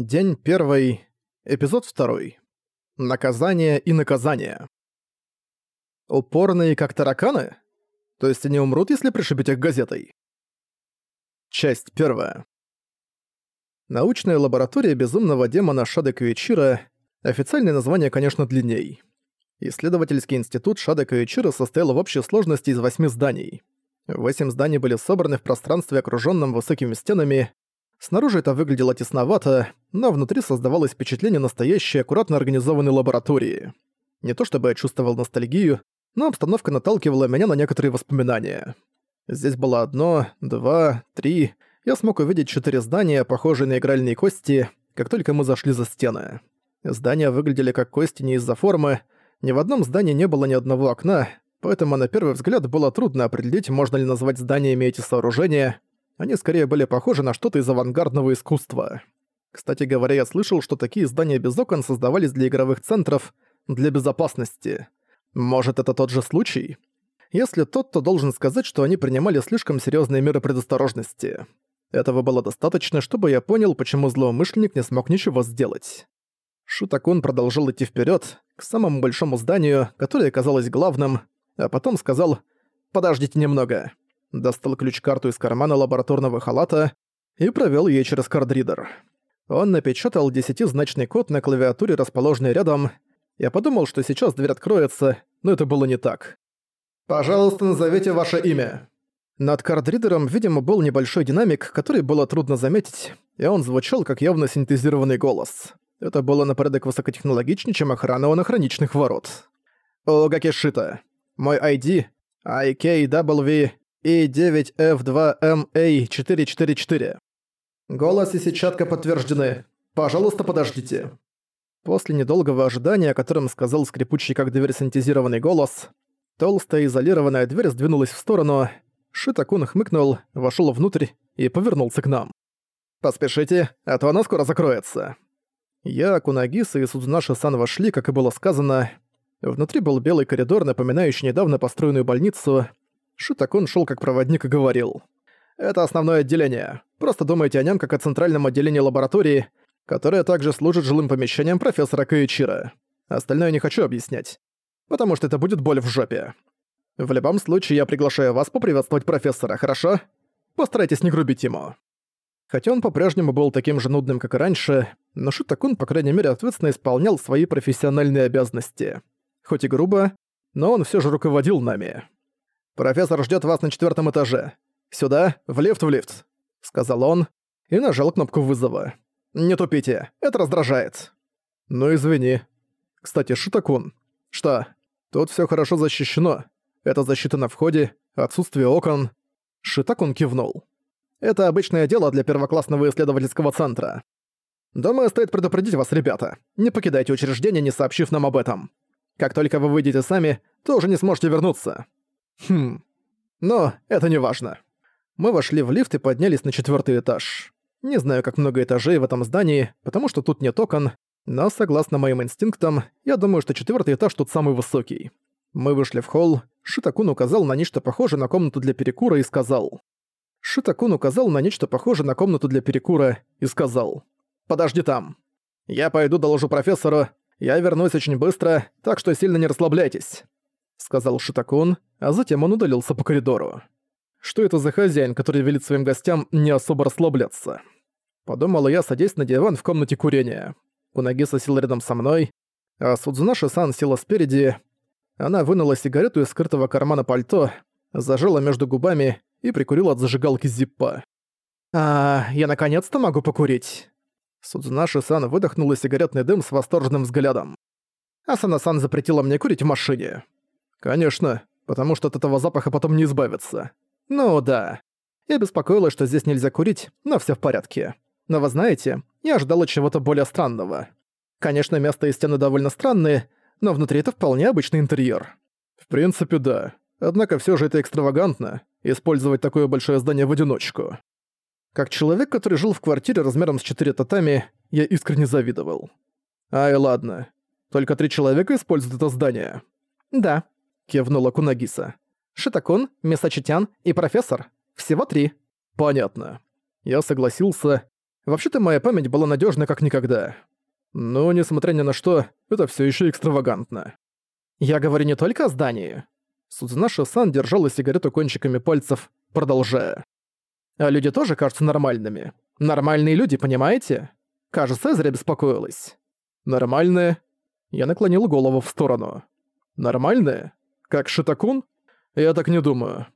День первый, эпизод второй. Наказание и наказание. Упорные как тараканы? То есть они умрут, если пришибить их газетой? Часть первая. Научная лаборатория безумного демона Шада Куичира официальное название, конечно, длинней. Исследовательский институт Шада Куичира состоял в общей сложности из восьми зданий. Восемь зданий были собраны в пространстве, окружённом высокими стенами, Снаружи это выглядело тесновато, но внутри создавалось впечатление настоящей, аккуратно организованной лаборатории. Не то чтобы я чувствовал ностальгию, но обстановка наталкивала меня на некоторые воспоминания. Здесь было одно, два, три... Я смог увидеть четыре здания, похожие на игральные кости, как только мы зашли за стены. Здания выглядели как кости не из-за формы, ни в одном здании не было ни одного окна, поэтому на первый взгляд было трудно определить, можно ли назвать зданиями эти сооружения, они скорее были похожи на что-то из авангардного искусства. Кстати говоря, я слышал, что такие здания без окон создавались для игровых центров, для безопасности. Может, это тот же случай? Если тот, то должен сказать, что они принимали слишком серьезные меры предосторожности. Этого было достаточно, чтобы я понял, почему злоумышленник не смог ничего сделать. Шутакун продолжил идти вперед к самому большому зданию, которое казалось главным, а потом сказал «Подождите немного» достал ключ-карту из кармана лабораторного халата и провёл ей через кардридер. Он напечатал десятизначный код на клавиатуре, расположенной рядом. Я подумал, что сейчас дверь откроется, но это было не так. «Пожалуйста, назовите ваше имя». Над кардридером, видимо, был небольшой динамик, который было трудно заметить, и он звучал как явно синтезированный голос. Это было на порядок высокотехнологичнее, чем охрана у анахроничных ворот. Ога Кишита. Мой ID — IKW и9F2MA444. Голос и сетчатка подтверждены. Пожалуйста, подождите. После недолгого ожидания, о котором сказал скрипучий как дверь синтезированный голос, толстая изолированная дверь сдвинулась в сторону, Шитакун хмыкнул, вошел внутрь и повернулся к нам. «Поспешите, а то она скоро закроется». Я, Кунагиса и Судзунаши-сан вошли, как и было сказано. Внутри был белый коридор, напоминающий недавно построенную больницу, Шитакун шел как проводник и говорил. «Это основное отделение. Просто думайте о нем как о центральном отделении лаборатории, которое также служит жилым помещением профессора Каичира. Остальное не хочу объяснять, потому что это будет боль в жопе. В любом случае, я приглашаю вас поприветствовать профессора, хорошо? Постарайтесь не грубить ему». Хотя он по-прежнему был таким же нудным, как и раньше, но Шитакун, по крайней мере, ответственно исполнял свои профессиональные обязанности. Хоть и грубо, но он все же руководил нами. «Профессор ждет вас на четвертом этаже. Сюда, в лифт, в лифт», — сказал он и нажал кнопку вызова. «Не тупите, это раздражает». «Ну извини. Кстати, Шитакун. Что? Тут все хорошо защищено. Это защита на входе, отсутствие окон». Шитакун кивнул. «Это обычное дело для первоклассного исследовательского центра. Думаю, стоит предупредить вас, ребята. Не покидайте учреждение, не сообщив нам об этом. Как только вы выйдете сами, то уже не сможете вернуться. Хм. Но это не важно. Мы вошли в лифт и поднялись на четвертый этаж. Не знаю, как много этажей в этом здании, потому что тут нет окон, но согласно моим инстинктам, я думаю, что четвертый этаж тут самый высокий. Мы вышли в холл, Шитакун указал на нечто похожее на комнату для перекура и сказал. Шитакун указал на нечто похожее на комнату для перекура и сказал. «Подожди там. Я пойду доложу профессору, я вернусь очень быстро, так что сильно не расслабляйтесь сказал Шитакун, а затем он удалился по коридору. Что это за хозяин, который велит своим гостям не особо расслабляться? Подумала я, садясь на диван в комнате курения. Кунагиса сел рядом со мной, а Судзунаши-сан села спереди. Она вынула сигарету из скрытого кармана пальто, зажала между губами и прикурила от зажигалки зиппа. «А, я наконец-то могу покурить!» Судзунаши-сан выдохнула сигаретный дым с восторженным взглядом. «Асана-сан запретила мне курить в машине. «Конечно, потому что от этого запаха потом не избавиться». «Ну да. Я беспокоилась, что здесь нельзя курить, но всё в порядке. Но вы знаете, я ожидала чего-то более странного. Конечно, место и стены довольно странные, но внутри это вполне обычный интерьер». «В принципе, да. Однако всё же это экстравагантно, использовать такое большое здание в одиночку». Как человек, который жил в квартире размером с 4 татами, я искренне завидовал. Ай, ладно. Только три человека используют это здание. Да, кивнула Кунагиса. «Шитакун, Мисачитян и профессор. Всего три». «Понятно». Я согласился. Вообще-то моя память была надежна как никогда. Но, несмотря ни на что, это все еще экстравагантно. Я говорю не только о здании. Судзунаша-сан держала сигарету кончиками пальцев, продолжая. А люди тоже кажутся нормальными. Нормальные люди, понимаете? Кажется, зря беспокоилась. Нормальные? Я наклонил голову в сторону. Нормальные? Как Шитакун? Я так не думаю.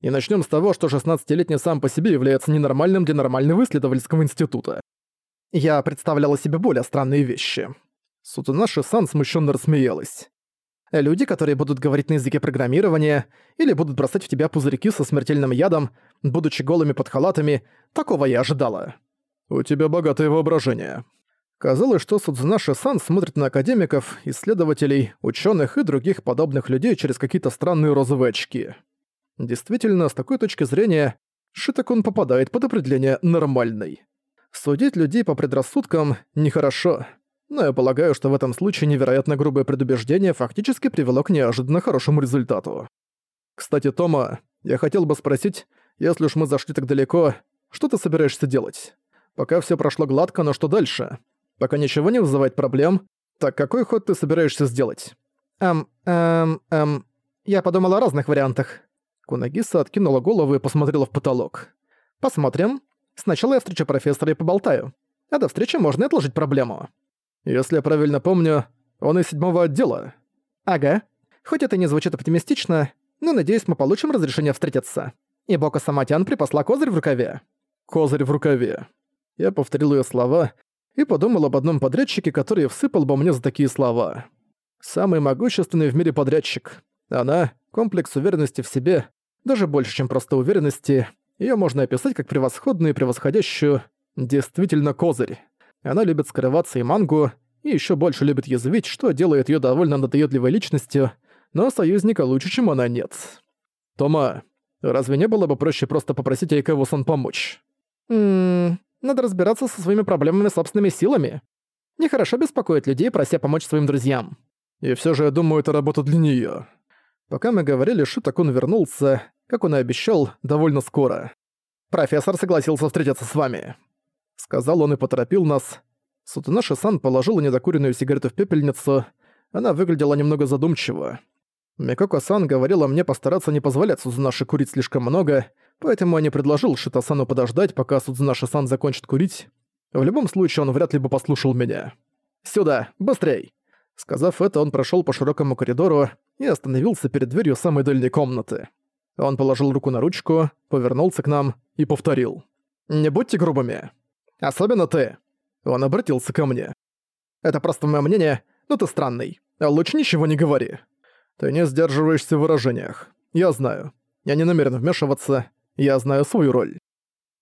И начнем с того, что 16-летний сам по себе является ненормальным для нормального исследовательского института. Я представляла себе более странные вещи. Сутунаши-сан смущенно рассмеялась. Люди, которые будут говорить на языке программирования или будут бросать в тебя пузырьки со смертельным ядом, будучи голыми под халатами, такого я ожидала. У тебя богатое воображение. Казалось, что Судзунаши-сан смотрит на академиков, исследователей, ученых и других подобных людей через какие-то странные розовые очки. Действительно, с такой точки зрения, Шитакун попадает под определение «нормальный». Судить людей по предрассудкам нехорошо но я полагаю, что в этом случае невероятно грубое предубеждение фактически привело к неожиданно хорошему результату. Кстати, Тома, я хотел бы спросить, если уж мы зашли так далеко, что ты собираешься делать? Пока все прошло гладко, но что дальше? Пока ничего не вызывает проблем, так какой ход ты собираешься сделать? Эм, эм, эм, я подумала о разных вариантах. Кунагиса откинула голову и посмотрела в потолок. Посмотрим. Сначала я встречу профессора и поболтаю. А до встречи можно отложить проблему. Если я правильно помню, он из седьмого отдела. Ага. Хоть это не звучит оптимистично, но надеюсь, мы получим разрешение встретиться. И Бока Саматян припасла козырь в рукаве. Козырь в рукаве. Я повторил ее слова и подумал об одном подрядчике, который всыпал бы мне за такие слова. Самый могущественный в мире подрядчик. Она — комплекс уверенности в себе, даже больше, чем просто уверенности. Ее можно описать как превосходную и превосходящую, действительно козырь. Она любит скрываться и мангу, и еще больше любит язвить, что делает ее довольно надоедливой личностью, но союзника лучше, чем она нет. Тома, разве не было бы проще просто попросить Айкаву-сан помочь? Ммм, надо разбираться со своими проблемами собственными силами. Нехорошо беспокоить людей, прося помочь своим друзьям. И все же я думаю, это работа для нее. Пока мы говорили, Шутакун вернулся, как он и обещал, довольно скоро. Профессор согласился встретиться с вами сказал он и поторопил нас. Сутунаши-сан положила недокуренную сигарету в пепельницу. Она выглядела немного задумчиво. Микоко-сан говорила мне постараться не позволять Сузунаши курить слишком много, поэтому я не предложил Шитасану подождать, пока Сузунаши-сан закончит курить. В любом случае, он вряд ли бы послушал меня. «Сюда! Быстрей!» Сказав это, он прошел по широкому коридору и остановился перед дверью самой дальней комнаты. Он положил руку на ручку, повернулся к нам и повторил. «Не будьте грубыми!» Особенно ты. Он обратился ко мне. Это просто мое мнение, но ты странный. Лучше ничего не говори. Ты не сдерживаешься в выражениях. Я знаю. Я не намерен вмешиваться. Я знаю свою роль.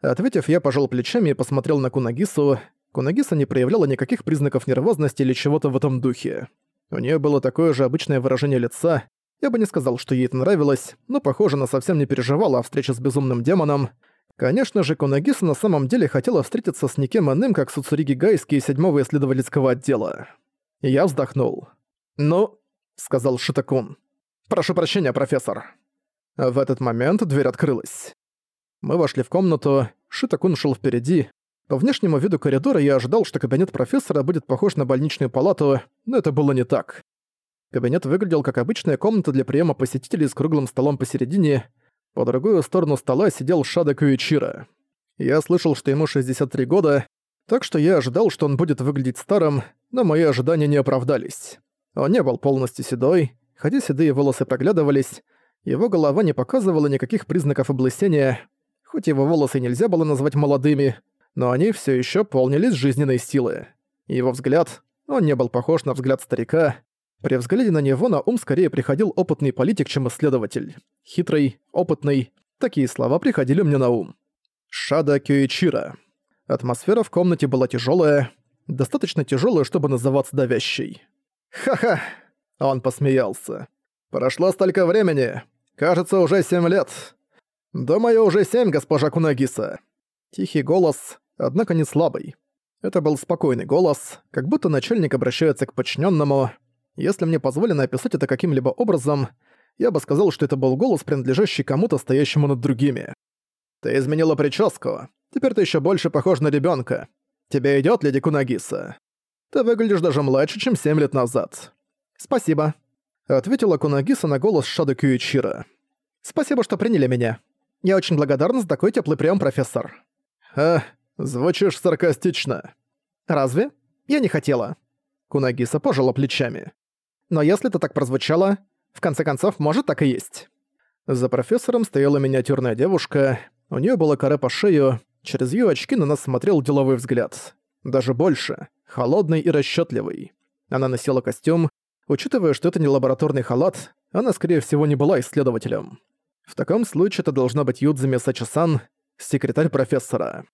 Ответив, я пожал плечами и посмотрел на Кунагису. Кунагиса не проявляла никаких признаков нервозности или чего-то в этом духе. У нее было такое же обычное выражение лица. Я бы не сказал, что ей это нравилось, но, похоже, она совсем не переживала о встрече с безумным демоном. Конечно же, Конагиса на самом деле хотела встретиться с никем иным, как Суцуриги Гайски из седьмого исследовательского отдела. я вздохнул. «Ну», — сказал Шитакун. «Прошу прощения, профессор». В этот момент дверь открылась. Мы вошли в комнату, Шитакун шел впереди. По внешнему виду коридора я ожидал, что кабинет профессора будет похож на больничную палату, но это было не так. Кабинет выглядел как обычная комната для приема посетителей с круглым столом посередине, по другую сторону стола сидел Шада Куичира. Я слышал, что ему 63 года, так что я ожидал, что он будет выглядеть старым, но мои ожидания не оправдались. Он не был полностью седой, хотя седые волосы проглядывались, его голова не показывала никаких признаков облысения, хоть его волосы нельзя было назвать молодыми, но они все еще полнились жизненной силы. Его взгляд, он не был похож на взгляд старика, при взгляде на него на ум скорее приходил опытный политик, чем исследователь. Хитрый, опытный. Такие слова приходили мне на ум. Шада Кюичира. Атмосфера в комнате была тяжелая, достаточно тяжелая, чтобы называться давящей. «Ха-ха!» Он посмеялся. «Прошло столько времени. Кажется, уже семь лет. Думаю, уже семь, госпожа Кунагиса». Тихий голос, однако не слабый. Это был спокойный голос, как будто начальник обращается к подчиненному. Если мне позволено описать это каким-либо образом, я бы сказал, что это был голос, принадлежащий кому-то, стоящему над другими. Ты изменила прическу. Теперь ты еще больше похож на ребенка. Тебе идет, леди Кунагиса? Ты выглядишь даже младше, чем 7 лет назад. Спасибо. Ответила Кунагиса на голос Шада Кюичира. Спасибо, что приняли меня. Я очень благодарна за такой теплый прием, профессор. А, звучишь саркастично. Разве? Я не хотела. Кунагиса пожала плечами. Но если это так прозвучало, в конце концов, может так и есть. За профессором стояла миниатюрная девушка, у нее была кора по шею, через ее очки на нас смотрел деловой взгляд. Даже больше, холодный и расчетливый. Она носила костюм, учитывая, что это не лабораторный халат, она, скорее всего, не была исследователем. В таком случае это должна быть Юдзуми Сачи-сан, секретарь профессора.